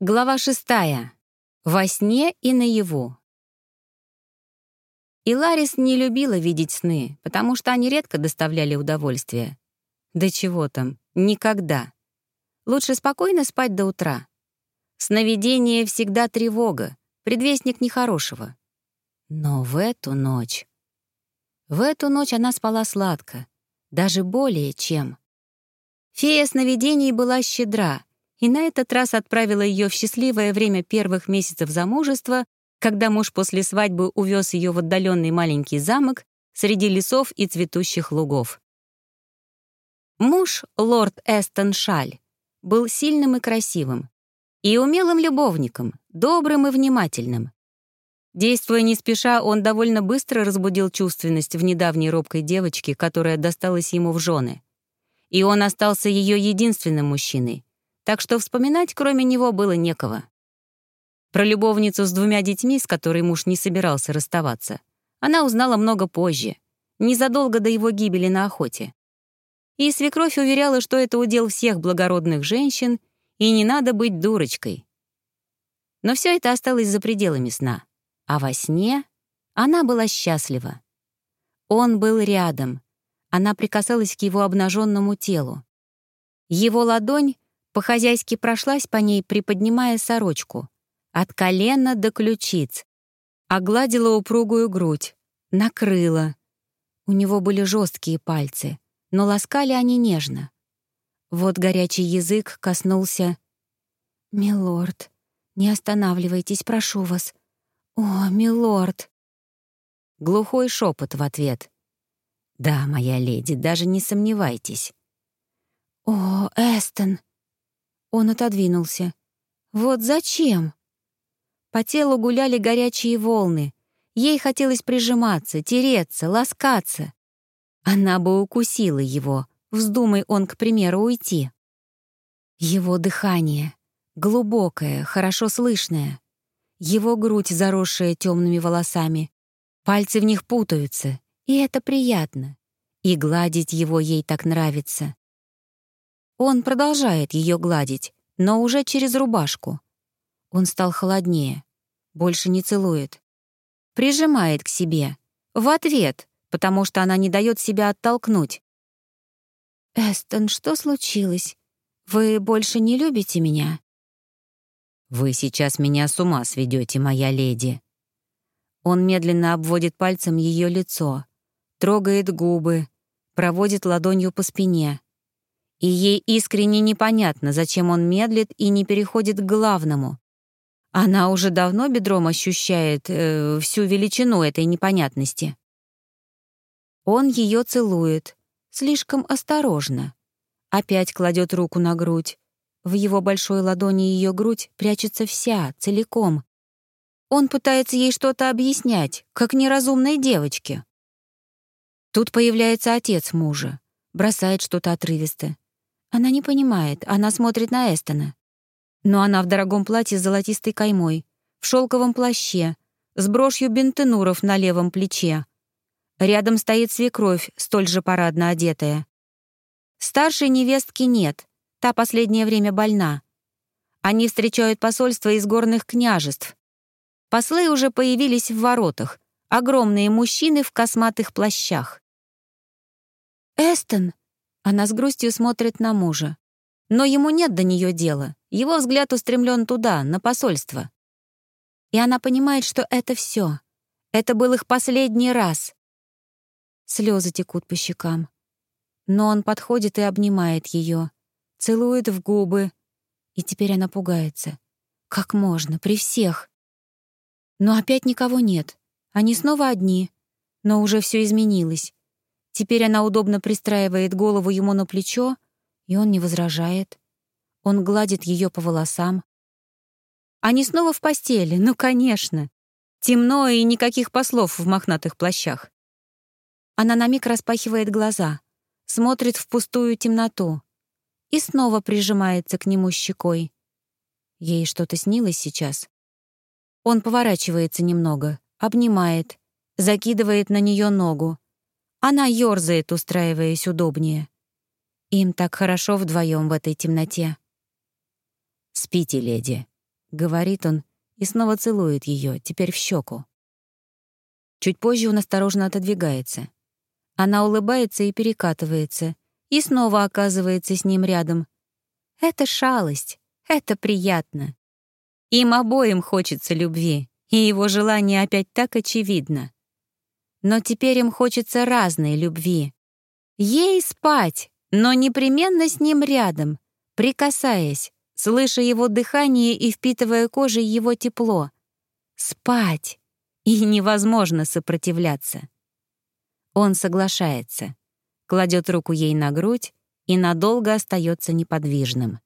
Глава шестая. Во сне и наяву. И Ларис не любила видеть сны, потому что они редко доставляли удовольствие. Да чего там, никогда. Лучше спокойно спать до утра. Сновидение всегда тревога, предвестник нехорошего. Но в эту ночь... В эту ночь она спала сладко, даже более чем. Фея сновидений была щедра — и на этот раз отправила ее в счастливое время первых месяцев замужества, когда муж после свадьбы увез ее в отдаленный маленький замок среди лесов и цветущих лугов. Муж, лорд Эстон Шаль, был сильным и красивым, и умелым любовником, добрым и внимательным. Действуя не спеша, он довольно быстро разбудил чувственность в недавней робкой девочке, которая досталась ему в жены. И он остался ее единственным мужчиной, так что вспоминать кроме него было некого. Про любовницу с двумя детьми, с которой муж не собирался расставаться, она узнала много позже, незадолго до его гибели на охоте. И свекровь уверяла, что это удел всех благородных женщин, и не надо быть дурочкой. Но все это осталось за пределами сна. А во сне она была счастлива. Он был рядом. Она прикасалась к его обнаженному телу. Его ладонь по-хозяйски прошлась по ней, приподнимая сорочку. От колена до ключиц. Огладила упругую грудь. Накрыла. У него были жесткие пальцы, но ласкали они нежно. Вот горячий язык коснулся... «Милорд, не останавливайтесь, прошу вас. О, милорд!» Глухой шепот в ответ. «Да, моя леди, даже не сомневайтесь». «О, Эстон!» Он отодвинулся. «Вот зачем?» По телу гуляли горячие волны. Ей хотелось прижиматься, тереться, ласкаться. Она бы укусила его, вздумай он, к примеру, уйти. Его дыхание, глубокое, хорошо слышное. Его грудь, заросшая темными волосами. Пальцы в них путаются, и это приятно. И гладить его ей так нравится. Он продолжает ее гладить, но уже через рубашку. Он стал холоднее, больше не целует. Прижимает к себе. В ответ, потому что она не дает себя оттолкнуть. «Эстон, что случилось? Вы больше не любите меня?» «Вы сейчас меня с ума сведете, моя леди». Он медленно обводит пальцем ее лицо, трогает губы, проводит ладонью по спине. И ей искренне непонятно, зачем он медлит и не переходит к главному. Она уже давно бедром ощущает э, всю величину этой непонятности. Он ее целует, слишком осторожно. Опять кладет руку на грудь. В его большой ладони ее грудь прячется вся, целиком. Он пытается ей что-то объяснять, как неразумной девочке. Тут появляется отец мужа, бросает что-то отрывистое. Она не понимает, она смотрит на Эстона. Но она в дорогом платье с золотистой каймой, в шелковом плаще, с брошью бентенуров на левом плече. Рядом стоит свекровь, столь же парадно одетая. Старшей невестки нет, та последнее время больна. Они встречают посольство из горных княжеств. Послы уже появились в воротах, огромные мужчины в косматых плащах. «Эстон!» Она с грустью смотрит на мужа. Но ему нет до нее дела. Его взгляд устремлен туда, на посольство. И она понимает, что это все. Это был их последний раз. Слезы текут по щекам. Но он подходит и обнимает ее, целует в губы. И теперь она пугается. Как можно, при всех? Но опять никого нет. Они снова одни. Но уже все изменилось. Теперь она удобно пристраивает голову ему на плечо, и он не возражает. Он гладит ее по волосам. Они снова в постели, ну, конечно. Темно и никаких послов в мохнатых плащах. Она на миг распахивает глаза, смотрит в пустую темноту и снова прижимается к нему щекой. Ей что-то снилось сейчас. Он поворачивается немного, обнимает, закидывает на нее ногу, она ёрзает, устраиваясь удобнее. Им так хорошо вдвоем в этой темноте. «Спите, леди. — говорит он и снова целует ее, теперь в щеку. Чуть позже он осторожно отодвигается. Она улыбается и перекатывается, и снова оказывается с ним рядом. Это шалость, это приятно. Им обоим хочется любви, и его желание опять так очевидно. Но теперь им хочется разной любви. Ей спать, но непременно с ним рядом, прикасаясь, слыша его дыхание и впитывая кожей его тепло. Спать! И невозможно сопротивляться. Он соглашается, кладет руку ей на грудь и надолго остается неподвижным.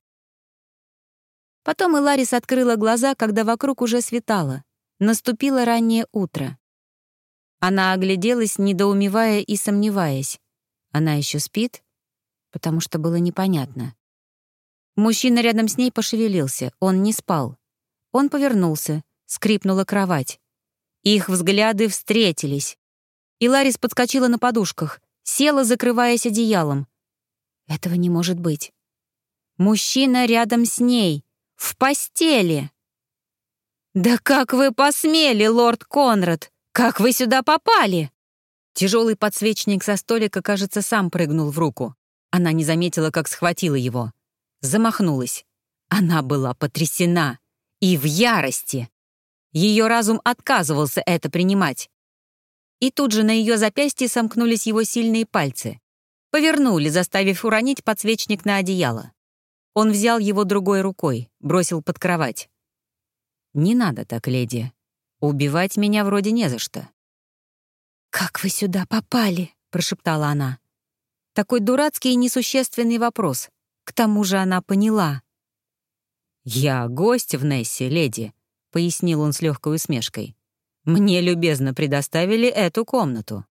Потом Иларис открыла глаза, когда вокруг уже светало. Наступило раннее утро. Она огляделась, недоумевая и сомневаясь. Она еще спит? Потому что было непонятно. Мужчина рядом с ней пошевелился, он не спал. Он повернулся, скрипнула кровать. Их взгляды встретились. И Ларис подскочила на подушках, села, закрываясь одеялом. Этого не может быть. Мужчина рядом с ней, в постели. «Да как вы посмели, лорд Конрад! Как вы сюда попали?» Тяжелый подсвечник со столика, кажется, сам прыгнул в руку. Она не заметила, как схватила его замахнулась. Она была потрясена и в ярости. Ее разум отказывался это принимать. И тут же на ее запястье сомкнулись его сильные пальцы. Повернули, заставив уронить подсвечник на одеяло. Он взял его другой рукой, бросил под кровать. «Не надо так, леди. Убивать меня вроде не за что». «Как вы сюда попали?» — прошептала она. Такой дурацкий и несущественный вопрос. К тому же она поняла. «Я гость в Нессе, леди», — пояснил он с легкой усмешкой. «Мне любезно предоставили эту комнату».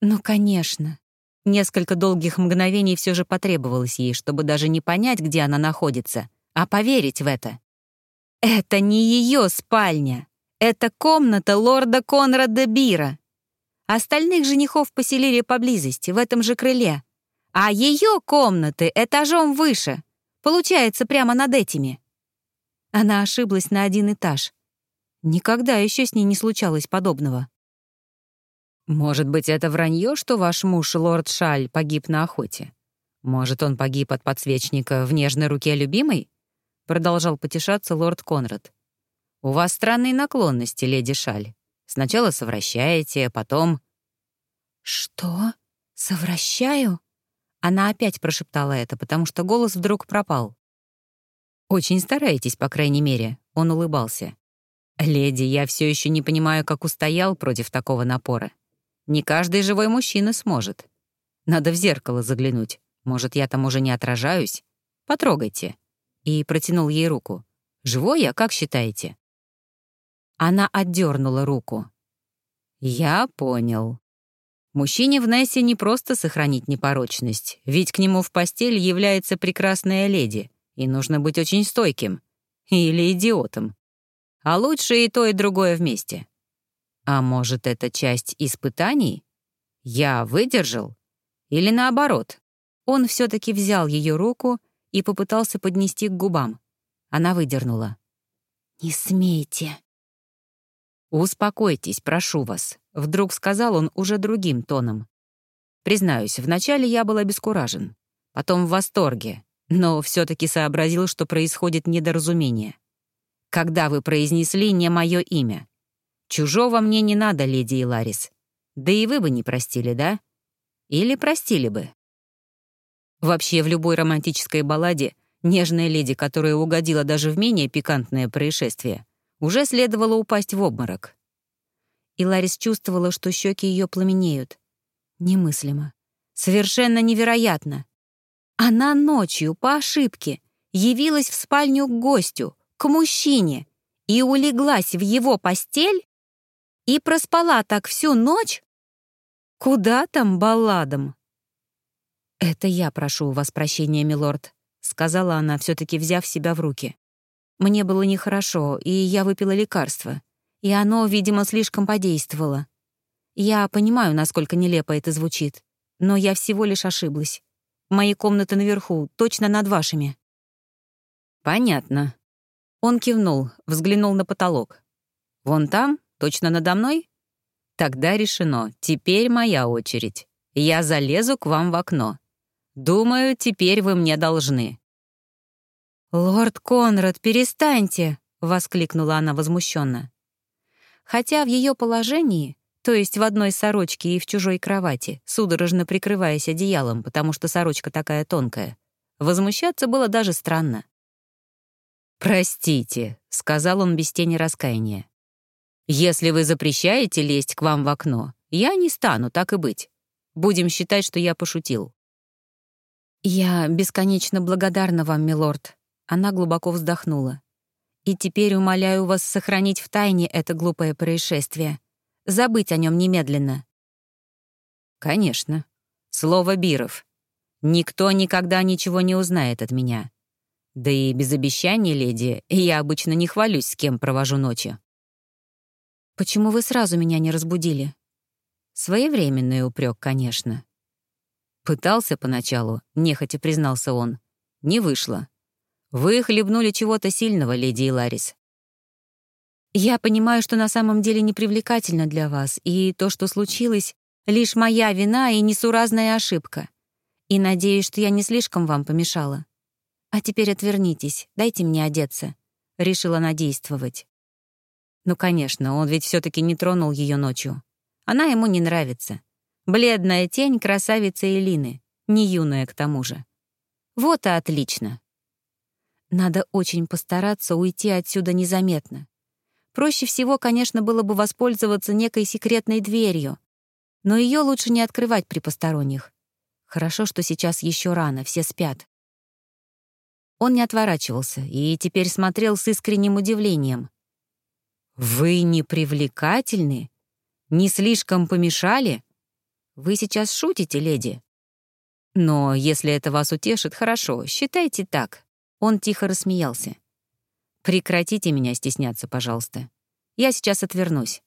«Ну, конечно». Несколько долгих мгновений все же потребовалось ей, чтобы даже не понять, где она находится, а поверить в это. «Это не ее спальня. Это комната лорда Конрада Бира. Остальных женихов поселили поблизости, в этом же крыле. А ее комнаты этажом выше. Получается, прямо над этими. Она ошиблась на один этаж. Никогда еще с ней не случалось подобного. Может быть, это вранье, что ваш муж, лорд Шаль, погиб на охоте? Может, он погиб от подсвечника в нежной руке любимой? Продолжал потешаться лорд Конрад. У вас странные наклонности, леди Шаль. Сначала совращаете, потом... Что? Совращаю? Она опять прошептала это, потому что голос вдруг пропал. «Очень стараетесь, по крайней мере», — он улыбался. «Леди, я все еще не понимаю, как устоял против такого напора. Не каждый живой мужчина сможет. Надо в зеркало заглянуть. Может, я там уже не отражаюсь? Потрогайте». И протянул ей руку. «Живой я, как считаете?» Она отдернула руку. «Я понял», Мужчине в Нессе не просто сохранить непорочность, ведь к нему в постель является прекрасная леди, и нужно быть очень стойким. Или идиотом. А лучше и то, и другое вместе. А может, это часть испытаний? Я выдержал? Или наоборот? Он все таки взял ее руку и попытался поднести к губам. Она выдернула. «Не смейте», «Успокойтесь, прошу вас», — вдруг сказал он уже другим тоном. Признаюсь, вначале я был обескуражен, потом в восторге, но все таки сообразил, что происходит недоразумение. Когда вы произнесли не мое имя? Чужого мне не надо, леди Иларис. Да и вы бы не простили, да? Или простили бы? Вообще, в любой романтической балладе нежная леди, которая угодила даже в менее пикантное происшествие, уже следовало упасть в обморок. И Ларис чувствовала, что щеки ее пламенеют. Немыслимо. Совершенно невероятно. Она ночью, по ошибке, явилась в спальню к гостю, к мужчине, и улеглась в его постель? И проспала так всю ночь? Куда там балладам? «Это я прошу у вас прощения, милорд», — сказала она, все таки взяв себя в руки. Мне было нехорошо, и я выпила лекарство. И оно, видимо, слишком подействовало. Я понимаю, насколько нелепо это звучит, но я всего лишь ошиблась. Мои комнаты наверху, точно над вашими. Понятно. Он кивнул, взглянул на потолок. «Вон там? Точно надо мной?» «Тогда решено. Теперь моя очередь. Я залезу к вам в окно. Думаю, теперь вы мне должны». «Лорд Конрад, перестаньте!» — воскликнула она возмущенно. Хотя в ее положении, то есть в одной сорочке и в чужой кровати, судорожно прикрываясь одеялом, потому что сорочка такая тонкая, возмущаться было даже странно. «Простите», — сказал он без тени раскаяния. «Если вы запрещаете лезть к вам в окно, я не стану, так и быть. Будем считать, что я пошутил». «Я бесконечно благодарна вам, милорд», — она глубоко вздохнула. «И теперь умоляю вас сохранить в тайне это глупое происшествие. Забыть о нем немедленно». «Конечно. Слово Биров. Никто никогда ничего не узнает от меня. Да и без обещаний, леди, я обычно не хвалюсь, с кем провожу ночи». «Почему вы сразу меня не разбудили?» Своевременный упрек, конечно. Пытался поначалу, нехотя признался он. Не вышло. Вы хлебнули чего-то сильного, леди Иларис. Я понимаю, что на самом деле непривлекательно для вас, и то, что случилось, лишь моя вина и несуразная ошибка. И надеюсь, что я не слишком вам помешала. А теперь отвернитесь, дайте мне одеться. Решила надействовать. Ну, конечно, он ведь все таки не тронул ее ночью. Она ему не нравится. Бледная тень красавицы Элины, не юная к тому же. Вот и отлично. Надо очень постараться уйти отсюда незаметно. Проще всего, конечно, было бы воспользоваться некой секретной дверью, но ее лучше не открывать при посторонних. Хорошо, что сейчас еще рано, все спят. Он не отворачивался и теперь смотрел с искренним удивлением. «Вы непривлекательны?» Не слишком помешали? Вы сейчас шутите, леди? Но если это вас утешит, хорошо, считайте так. Он тихо рассмеялся. Прекратите меня стесняться, пожалуйста. Я сейчас отвернусь.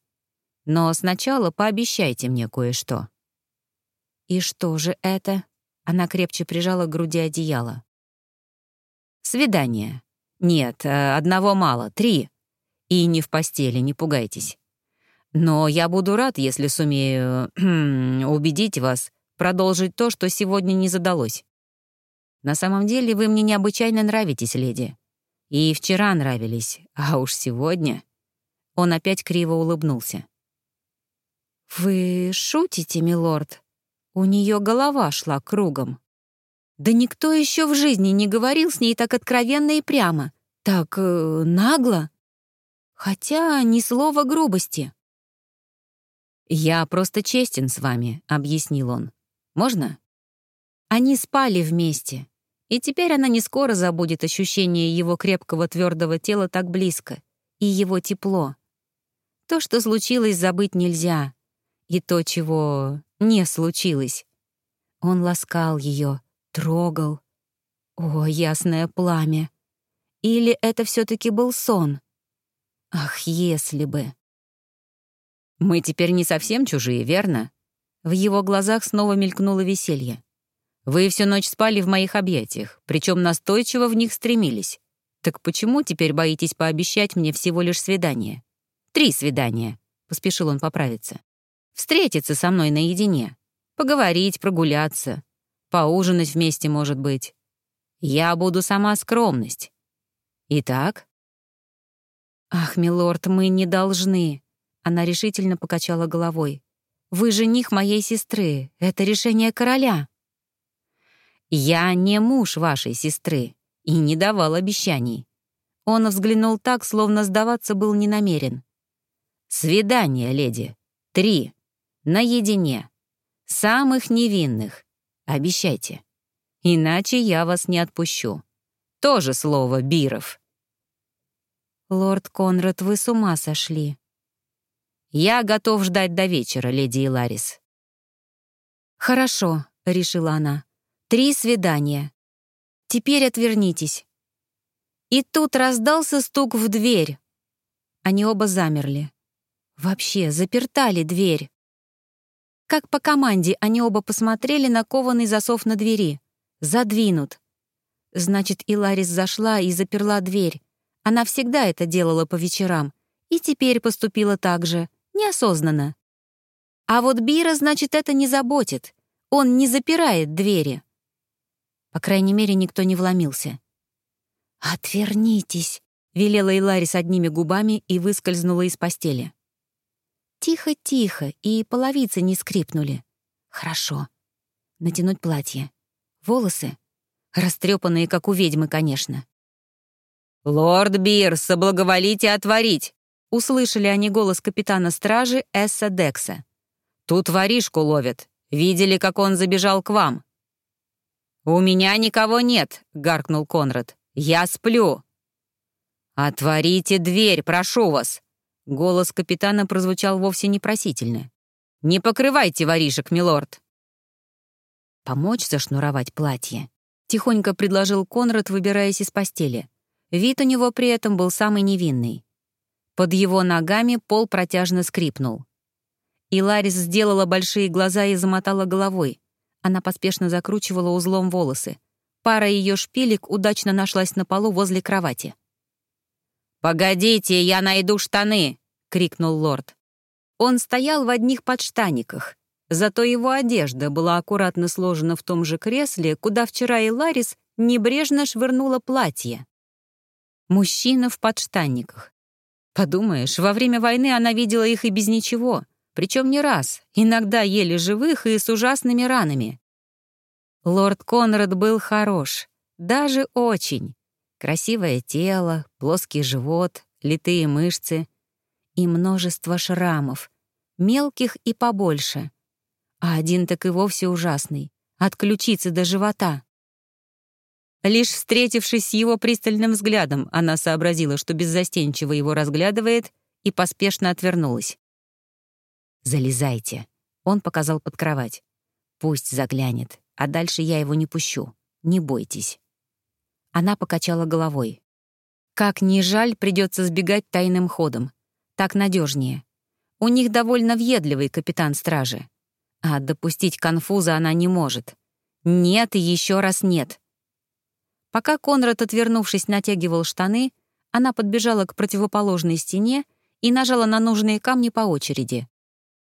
Но сначала пообещайте мне кое-что. И что же это? Она крепче прижала к груди одеяло. Свидание. Нет, э, одного мало, три. И не в постели, не пугайтесь. Но я буду рад, если сумею убедить вас продолжить то, что сегодня не задалось. На самом деле вы мне необычайно нравитесь, леди. И вчера нравились, а уж сегодня...» Он опять криво улыбнулся. «Вы шутите, милорд? У нее голова шла кругом. Да никто еще в жизни не говорил с ней так откровенно и прямо, так э, нагло. Хотя ни слова грубости. «Я просто честен с вами», — объяснил он. «Можно?» Они спали вместе, и теперь она не скоро забудет ощущение его крепкого твердого тела так близко, и его тепло. То, что случилось, забыть нельзя, и то, чего не случилось. Он ласкал ее, трогал. О, ясное пламя! Или это все таки был сон? Ах, если бы! «Мы теперь не совсем чужие, верно?» В его глазах снова мелькнуло веселье. «Вы всю ночь спали в моих объятиях, причем настойчиво в них стремились. Так почему теперь боитесь пообещать мне всего лишь свидание? Три свидания», — поспешил он поправиться. «Встретиться со мной наедине, поговорить, прогуляться, поужинать вместе, может быть. Я буду сама скромность. Итак?» «Ах, милорд, мы не должны», она решительно покачала головой. «Вы жених моей сестры. Это решение короля». «Я не муж вашей сестры и не давал обещаний». Он взглянул так, словно сдаваться был не намерен. «Свидание, леди. Три. Наедине. Самых невинных. Обещайте. Иначе я вас не отпущу. Тоже слово Биров». «Лорд Конрад, вы с ума сошли», я готов ждать до вечера, леди Иларис». «Хорошо», — решила она. «Три свидания. Теперь отвернитесь». И тут раздался стук в дверь. Они оба замерли. Вообще, заперта ли дверь? Как по команде они оба посмотрели на кованый засов на двери. Задвинут. Значит, Иларис зашла и заперла дверь, Она всегда это делала по вечерам, и теперь поступила так же, неосознанно. А вот Бира, значит, это не заботит. Он не запирает двери. По крайней мере, никто не вломился. «Отвернитесь», — велела Иларис одними губами и выскользнула из постели. Тихо-тихо, и половицы не скрипнули. Хорошо. Натянуть платье. Волосы. Растрепанные, как у ведьмы, конечно. «Лорд Бир, соблаговолите отворить!» Услышали они голос капитана стражи Эсса Декса. «Тут воришку ловят. Видели, как он забежал к вам?» «У меня никого нет», — гаркнул Конрад. «Я сплю». «Отворите дверь, прошу вас!» Голос капитана прозвучал вовсе непросительно. «Не покрывайте воришек, милорд!» «Помочь зашнуровать платье?» — тихонько предложил Конрад, выбираясь из постели. Вид у него при этом был самый невинный. Под его ногами пол протяжно скрипнул. И Ларис сделала большие глаза и замотала головой. Она поспешно закручивала узлом волосы. Пара ее шпилек удачно нашлась на полу возле кровати. «Погодите, я найду штаны!» — крикнул лорд. Он стоял в одних подштаниках, зато его одежда была аккуратно сложена в том же кресле, куда вчера и Ларис небрежно швырнула платье. Мужчина в подштанниках. Подумаешь, во время войны она видела их и без ничего, причем не раз, иногда еле живых и с ужасными ранами. Лорд Конрад был хорош, даже очень. Красивое тело, плоский живот, литые мышцы и множество шрамов, мелких и побольше. А один так и вовсе ужасный, от ключицы до живота. Лишь встретившись с его пристальным взглядом, она сообразила, что беззастенчиво его разглядывает, и поспешно отвернулась. «Залезайте», — он показал под кровать. «Пусть заглянет, а дальше я его не пущу. Не бойтесь». Она покачала головой. «Как ни жаль, придется сбегать тайным ходом. Так надежнее. У них довольно въедливый капитан стражи. А допустить конфуза она не может. Нет и еще раз нет. Пока Конрад, отвернувшись, натягивал штаны, она подбежала к противоположной стене и нажала на нужные камни по очереди.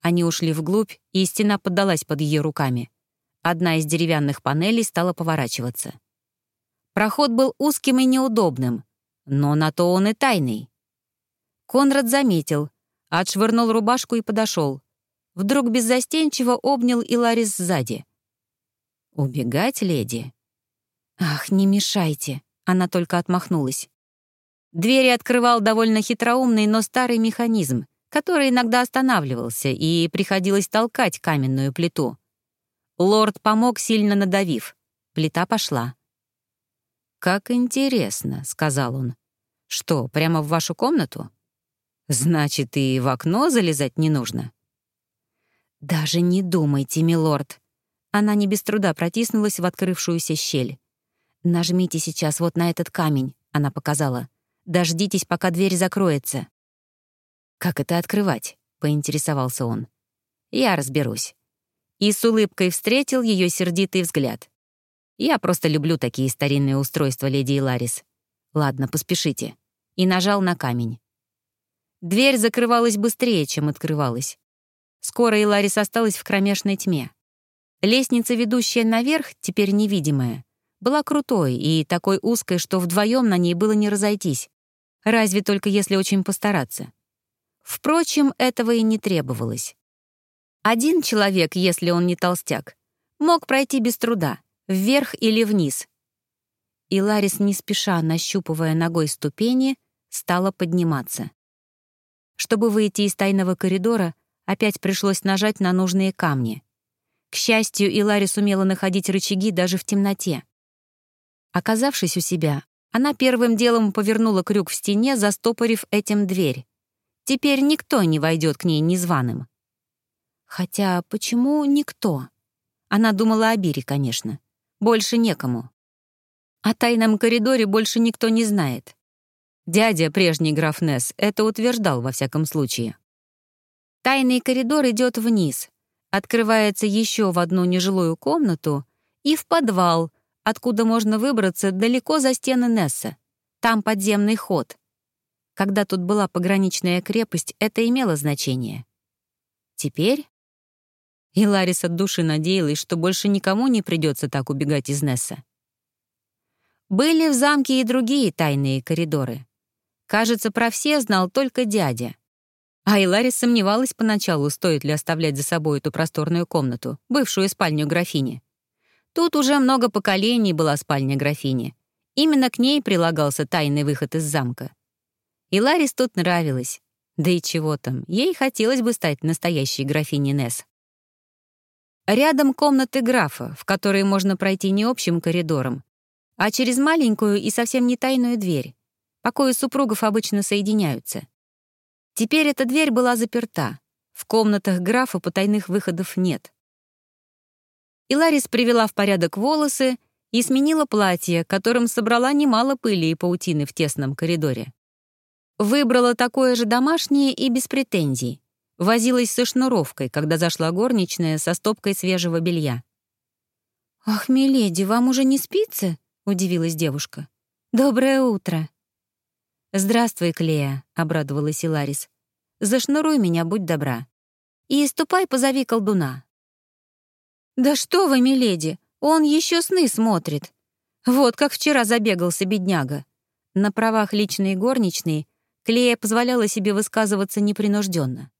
Они ушли вглубь, и стена поддалась под ее руками. Одна из деревянных панелей стала поворачиваться. Проход был узким и неудобным, но на то он и тайный. Конрад заметил, отшвырнул рубашку и подошел. Вдруг беззастенчиво обнял Иларис сзади. «Убегать, леди?» «Ах, не мешайте!» — она только отмахнулась. Двери открывал довольно хитроумный, но старый механизм, который иногда останавливался, и приходилось толкать каменную плиту. Лорд помог, сильно надавив. Плита пошла. «Как интересно», — сказал он. «Что, прямо в вашу комнату? Значит, и в окно залезать не нужно?» «Даже не думайте, милорд». Она не без труда протиснулась в открывшуюся щель. «Нажмите сейчас вот на этот камень», — она показала. «Дождитесь, пока дверь закроется». «Как это открывать?» — поинтересовался он. «Я разберусь». И с улыбкой встретил ее сердитый взгляд. «Я просто люблю такие старинные устройства, леди Ларис. Ладно, поспешите». И нажал на камень. Дверь закрывалась быстрее, чем открывалась. Скоро Иларис осталась в кромешной тьме. Лестница, ведущая наверх, теперь невидимая, была крутой и такой узкой, что вдвоем на ней было не разойтись, разве только если очень постараться. Впрочем, этого и не требовалось. Один человек, если он не толстяк, мог пройти без труда, вверх или вниз. И Ларис, не спеша нащупывая ногой ступени, стала подниматься. Чтобы выйти из тайного коридора, опять пришлось нажать на нужные камни. К счастью, Илари сумела находить рычаги даже в темноте. Оказавшись у себя, она первым делом повернула крюк в стене, застопорив этим дверь. Теперь никто не войдет к ней незваным. Хотя почему никто? Она думала о Бире, конечно. Больше некому. О тайном коридоре больше никто не знает. Дядя, прежний граф Несс, это утверждал во всяком случае. Тайный коридор идет вниз, открывается еще в одну нежилую комнату и в подвал — откуда можно выбраться далеко за стены Несса. Там подземный ход, Когда тут была пограничная крепость, это имело значение. Теперь и Ларис от души надеялась, что больше никому не придется так убегать из Несса. Были в замке и другие тайные коридоры. Кажется, про все знал только дядя. А Иларис сомневалась поначалу, стоит ли оставлять за собой эту просторную комнату, бывшую спальню графини. Тут уже много поколений была спальня графини. Именно к ней прилагался тайный выход из замка. И Ларис тут нравилось. Да и чего там, ей хотелось бы стать настоящей графиней Несс. Рядом комнаты графа, в которые можно пройти не общим коридором, а через маленькую и совсем не тайную дверь. Покои супругов обычно соединяются. Теперь эта дверь была заперта. В комнатах графа потайных выходов нет. И Ларис привела в порядок волосы и сменила платье, которым собрала немало пыли и паутины в тесном коридоре. Выбрала такое же домашнее и без претензий. Возилась со шнуровкой, когда зашла горничная со стопкой свежего белья. «Ах, миледи, вам уже не спится?» — удивилась девушка. «Доброе утро». «Здравствуй, Клея», — обрадовалась Иларис. «Зашнуруй меня, будь добра. И ступай, позови колдуна». «Да что вы, миледи, он еще сны смотрит. Вот как вчера забегался бедняга». На правах личной горничной Клея позволяла себе высказываться непринужденно.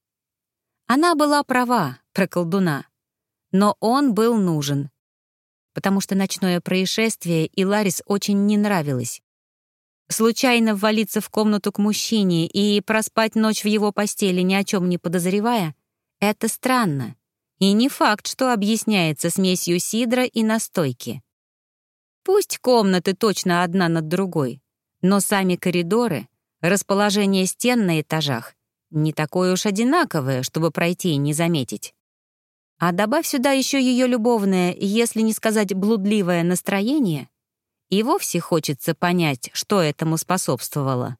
Она была права про колдуна, но он был нужен, потому что ночное происшествие и Ларис очень не нравилось. Случайно ввалиться в комнату к мужчине и проспать ночь в его постели, ни о чем не подозревая, это странно. И не факт, что объясняется смесью сидра и настойки. Пусть комнаты точно одна над другой, но сами коридоры, расположение стен на этажах не такое уж одинаковое, чтобы пройти и не заметить. А добавь сюда еще ее любовное, если не сказать блудливое настроение, и вовсе хочется понять, что этому способствовало.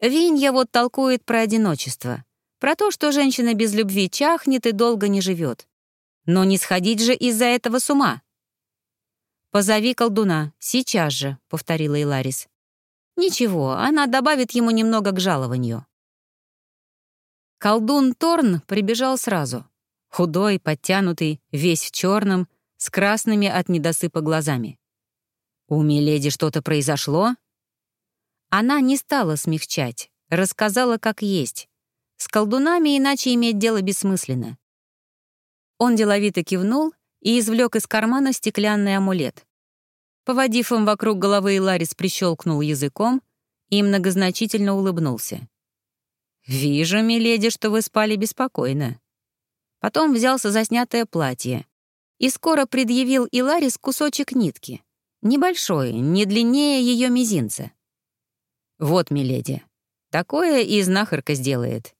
Винья вот толкует про одиночество, про то, что женщина без любви чахнет и долго не живет. Но не сходить же из-за этого с ума. «Позови колдуна, сейчас же», — повторила Иларис. «Ничего, она добавит ему немного к жалованию». Колдун Торн прибежал сразу. Худой, подтянутый, весь в черном, с красными от недосыпа глазами. «У Миледи что-то произошло?» Она не стала смягчать, рассказала, как есть. С колдунами иначе иметь дело бессмысленно. Он деловито кивнул и извлек из кармана стеклянный амулет. Поводив им вокруг головы, Ларис прищелкнул языком и многозначительно улыбнулся. «Вижу, миледи, что вы спали беспокойно». Потом взялся за снятое платье и скоро предъявил Иларис кусочек нитки. Небольшой, не длиннее ее мизинца. «Вот, миледи, такое и знахарка сделает.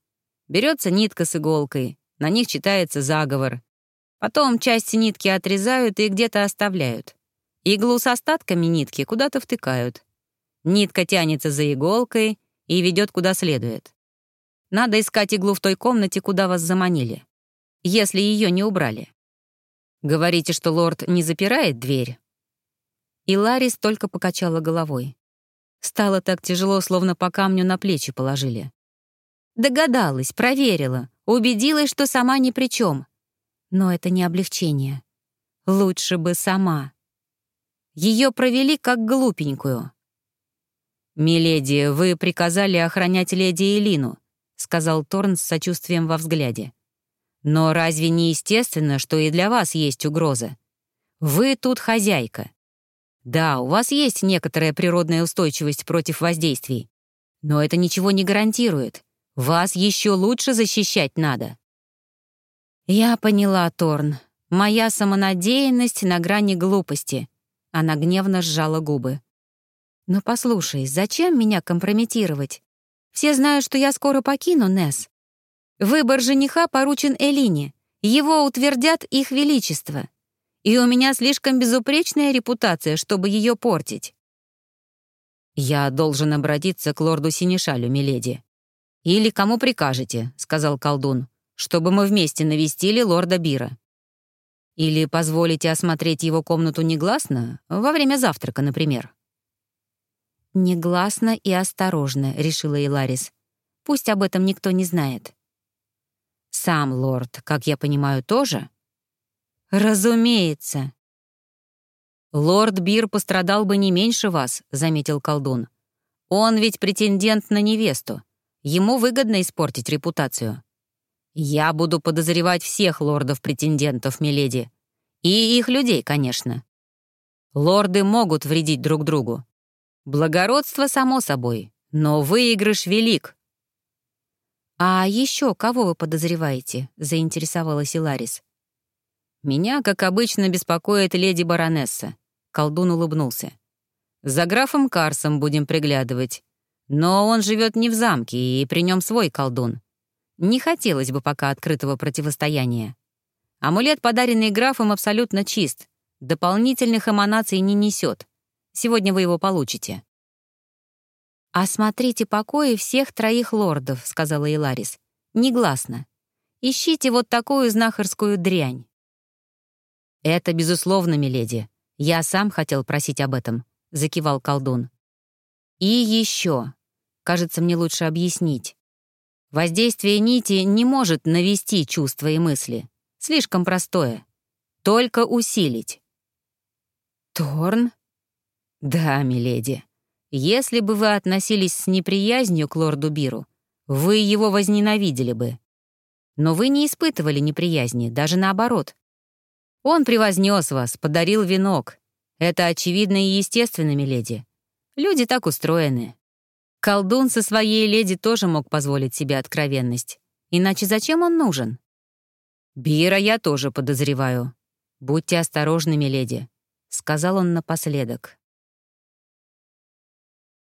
Берется нитка с иголкой, на них читается заговор. Потом часть нитки отрезают и где-то оставляют. Иглу с остатками нитки куда-то втыкают. Нитка тянется за иголкой и ведет куда следует. Надо искать иглу в той комнате, куда вас заманили. Если ее не убрали. Говорите, что лорд не запирает дверь?» И Ларис только покачала головой. Стало так тяжело, словно по камню на плечи положили. Догадалась, проверила, убедилась, что сама ни при чем. Но это не облегчение. Лучше бы сама. Ее провели как глупенькую. «Миледи, вы приказали охранять леди Элину. — сказал Торн с сочувствием во взгляде. «Но разве не естественно, что и для вас есть угроза? Вы тут хозяйка. Да, у вас есть некоторая природная устойчивость против воздействий, но это ничего не гарантирует. Вас еще лучше защищать надо». «Я поняла, Торн. Моя самонадеянность на грани глупости». Она гневно сжала губы. «Но послушай, зачем меня компрометировать? Все знают, что я скоро покину Нес. Выбор жениха поручен Элине. Его утвердят их величество. И у меня слишком безупречная репутация, чтобы ее портить. «Я должен обратиться к лорду Синишалю, миледи». «Или кому прикажете», — сказал колдун, «чтобы мы вместе навестили лорда Бира». «Или позволите осмотреть его комнату негласно, во время завтрака, например». «Негласно и осторожно», — решила Иларис. «Пусть об этом никто не знает». «Сам лорд, как я понимаю, тоже?» «Разумеется». «Лорд Бир пострадал бы не меньше вас», — заметил колдун. «Он ведь претендент на невесту. Ему выгодно испортить репутацию. Я буду подозревать всех лордов-претендентов, миледи. И их людей, конечно. Лорды могут вредить друг другу. Благородство, само собой, но выигрыш велик. «А еще кого вы подозреваете?» — заинтересовалась Иларис. «Меня, как обычно, беспокоит леди баронесса», — колдун улыбнулся. «За графом Карсом будем приглядывать. Но он живет не в замке, и при нем свой колдун. Не хотелось бы пока открытого противостояния. Амулет, подаренный графом, абсолютно чист. Дополнительных эманаций не несет. Сегодня вы его получите». «Осмотрите покои всех троих лордов», — сказала Иларис. «Негласно. Ищите вот такую знахарскую дрянь». «Это, безусловно, миледи. Я сам хотел просить об этом», — закивал колдун. «И еще. Кажется, мне лучше объяснить. Воздействие нити не может навести чувства и мысли. Слишком простое. Только усилить». «Торн?» «Да, миледи. Если бы вы относились с неприязнью к лорду Биру, вы его возненавидели бы. Но вы не испытывали неприязни, даже наоборот. Он превознес вас, подарил венок. Это очевидно и естественно, миледи. Люди так устроены. Колдун со своей леди тоже мог позволить себе откровенность. Иначе зачем он нужен? Бира я тоже подозреваю. Будьте осторожны, миледи», — сказал он напоследок.